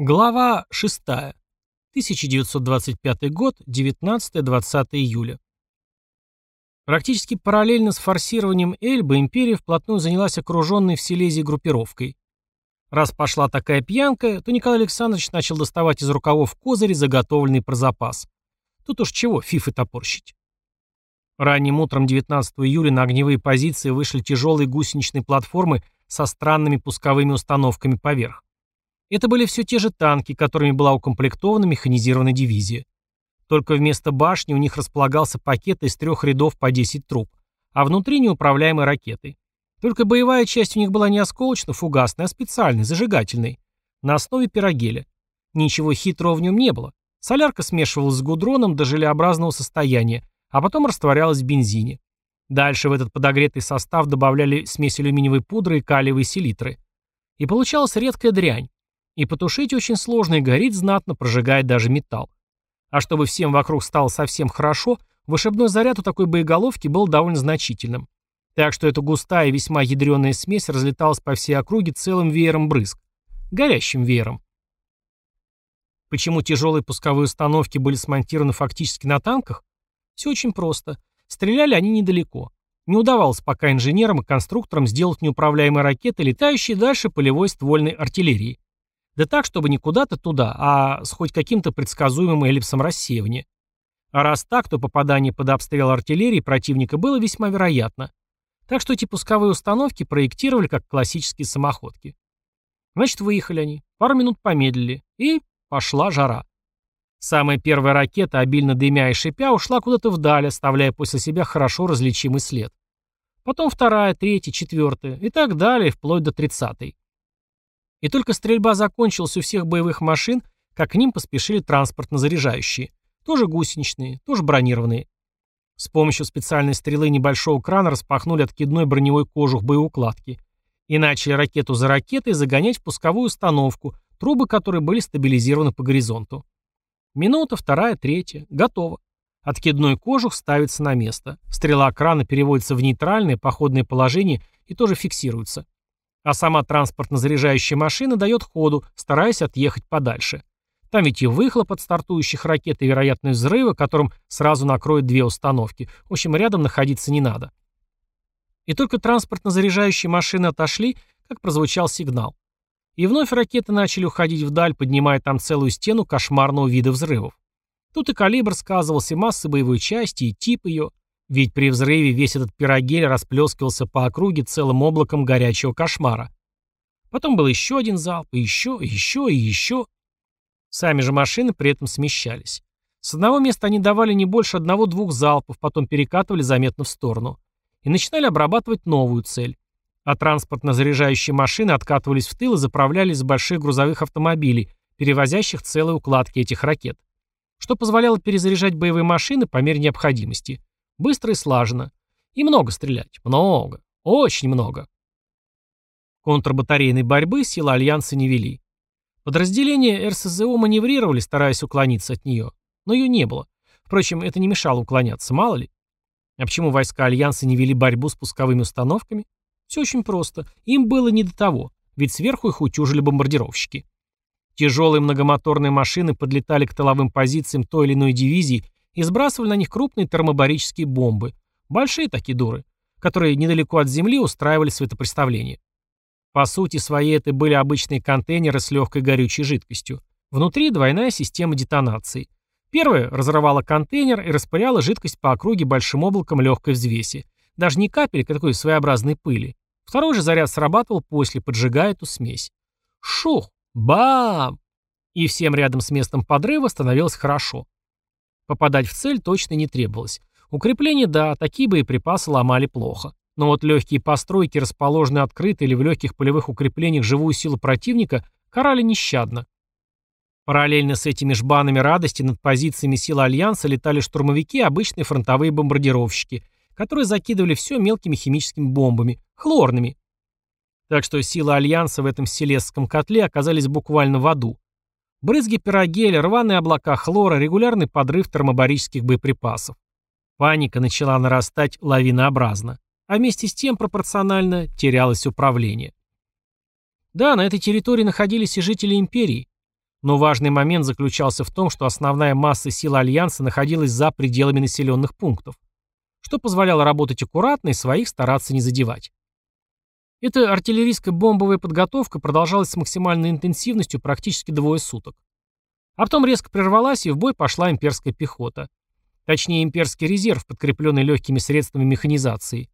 Глава 6. 1925 год, 19-20 июля. Практически параллельно с форсированием Эльбы империя вплотную занялась окруженной в Силезии группировкой. Раз пошла такая пьянка, то Николай Александрович начал доставать из рукавов козыри, заготовленный про запас. Тут уж чего фифы топорщить. Ранним утром 19 июля на огневые позиции вышли тяжелые гусеничные платформы со странными пусковыми установками поверх. Это были все те же танки, которыми была укомплектована механизированная дивизия. Только вместо башни у них располагался пакет из трех рядов по 10 труб, а внутри неуправляемой ракетой. Только боевая часть у них была не осколочно-фугасной, а специальной, зажигательной, на основе пирогеля. Ничего хитрого в нем не было. Солярка смешивалась с гудроном до желеобразного состояния, а потом растворялась в бензине. Дальше в этот подогретый состав добавляли смесь алюминиевой пудры и калиевой селитры. И получалась редкая дрянь. И потушить очень сложно, и горит знатно, прожигает даже металл. А чтобы всем вокруг стало совсем хорошо, вышибной заряд у такой боеголовки был довольно значительным. Так что эта густая весьма ядреная смесь разлеталась по всей округе целым веером брызг. Горящим веером. Почему тяжелые пусковые установки были смонтированы фактически на танках? Все очень просто. Стреляли они недалеко. Не удавалось пока инженерам и конструкторам сделать неуправляемые ракеты, летающие дальше полевой ствольной артиллерии. Да так, чтобы не куда-то туда, а с хоть каким-то предсказуемым эллипсом рассеивания. А раз так, то попадание под обстрел артиллерии противника было весьма вероятно. Так что эти пусковые установки проектировали как классические самоходки. Значит, выехали они, пару минут помедлили, и пошла жара. Самая первая ракета, обильно дымя и шипя, ушла куда-то вдаль, оставляя после себя хорошо различимый след. Потом вторая, третья, четвертая и так далее, вплоть до тридцатой. И только стрельба закончилась у всех боевых машин, как к ним поспешили транспортно-заряжающие. Тоже гусеничные, тоже бронированные. С помощью специальной стрелы небольшого крана распахнули откидной броневой кожух боеукладки и начали ракету за ракетой загонять в пусковую установку, трубы которой были стабилизированы по горизонту. Минута, вторая, третья. Готово. Откидной кожух ставится на место. Стрела крана переводится в нейтральное походное положение и тоже фиксируется а сама транспортно-заряжающая машина дает ходу, стараясь отъехать подальше. Там ведь и выхлоп от стартующих ракет, и вероятность взрыва, которым сразу накроют две установки. В общем, рядом находиться не надо. И только транспортно-заряжающие машины отошли, как прозвучал сигнал. И вновь ракеты начали уходить вдаль, поднимая там целую стену кошмарного вида взрывов. Тут и калибр сказывался, и масса боевой части, и тип ее. Ведь при взрыве весь этот пирогель расплескивался по округе целым облаком горячего кошмара. Потом был еще один залп, и еще, и еще, и еще. Сами же машины при этом смещались. С одного места они давали не больше одного-двух залпов, потом перекатывали заметно в сторону. И начинали обрабатывать новую цель. А транспортно-заряжающие машины откатывались в тыл и заправлялись с больших грузовых автомобилей, перевозящих целые укладки этих ракет. Что позволяло перезаряжать боевые машины по мере необходимости. Быстро и слаженно. И много стрелять. Много. Очень много. Контрбатарейной борьбы силы Альянса не вели. Подразделения РСЗО маневрировали, стараясь уклониться от нее. Но ее не было. Впрочем, это не мешало уклоняться, мало ли. А почему войска Альянса не вели борьбу с пусковыми установками? Все очень просто. Им было не до того, ведь сверху их утюжили бомбардировщики. Тяжелые многомоторные машины подлетали к тыловым позициям той или иной дивизии и сбрасывали на них крупные термобарические бомбы. Большие такие дуры, которые недалеко от земли устраивали светопреставление. По сути своей это были обычные контейнеры с легкой горючей жидкостью. Внутри двойная система детонации. Первая разрывала контейнер и распыляла жидкость по округе большим облаком легкой взвеси. Даже не капелька такой своеобразной пыли. Второй же заряд срабатывал после, поджигая эту смесь. Шух! Бам! И всем рядом с местом подрыва становилось хорошо. Попадать в цель точно не требовалось. Укрепления, да, такие боеприпасы ломали плохо. Но вот легкие постройки, расположенные открыто или в легких полевых укреплениях живую силу противника, карали нещадно. Параллельно с этими жбанами радости над позициями сил Альянса летали штурмовики и обычные фронтовые бомбардировщики, которые закидывали все мелкими химическими бомбами, хлорными. Так что силы Альянса в этом селесском котле оказались буквально в аду. Брызги пирогеля, рваные облака хлора, регулярный подрыв термобарических боеприпасов. Паника начала нарастать лавинообразно, а вместе с тем пропорционально терялось управление. Да, на этой территории находились и жители империи. Но важный момент заключался в том, что основная масса сил Альянса находилась за пределами населенных пунктов, что позволяло работать аккуратно и своих стараться не задевать. Эта артиллерийская бомбовая подготовка продолжалась с максимальной интенсивностью практически двое суток. А потом резко прервалась, и в бой пошла имперская пехота. Точнее, имперский резерв, подкрепленный легкими средствами механизации,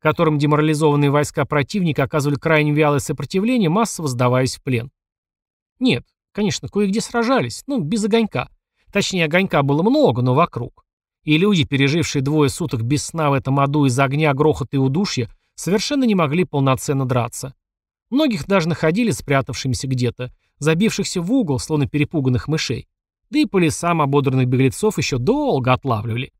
которым деморализованные войска противника оказывали крайне вялое сопротивление, массово сдаваясь в плен. Нет, конечно, кое-где сражались, ну, без огонька. Точнее, огонька было много, но вокруг. И люди, пережившие двое суток без сна в этом аду из огня, грохота и удушья, совершенно не могли полноценно драться. Многих даже находили спрятавшимися где-то, забившихся в угол, словно перепуганных мышей. Да и по лесам ободранных беглецов еще долго отлавливали.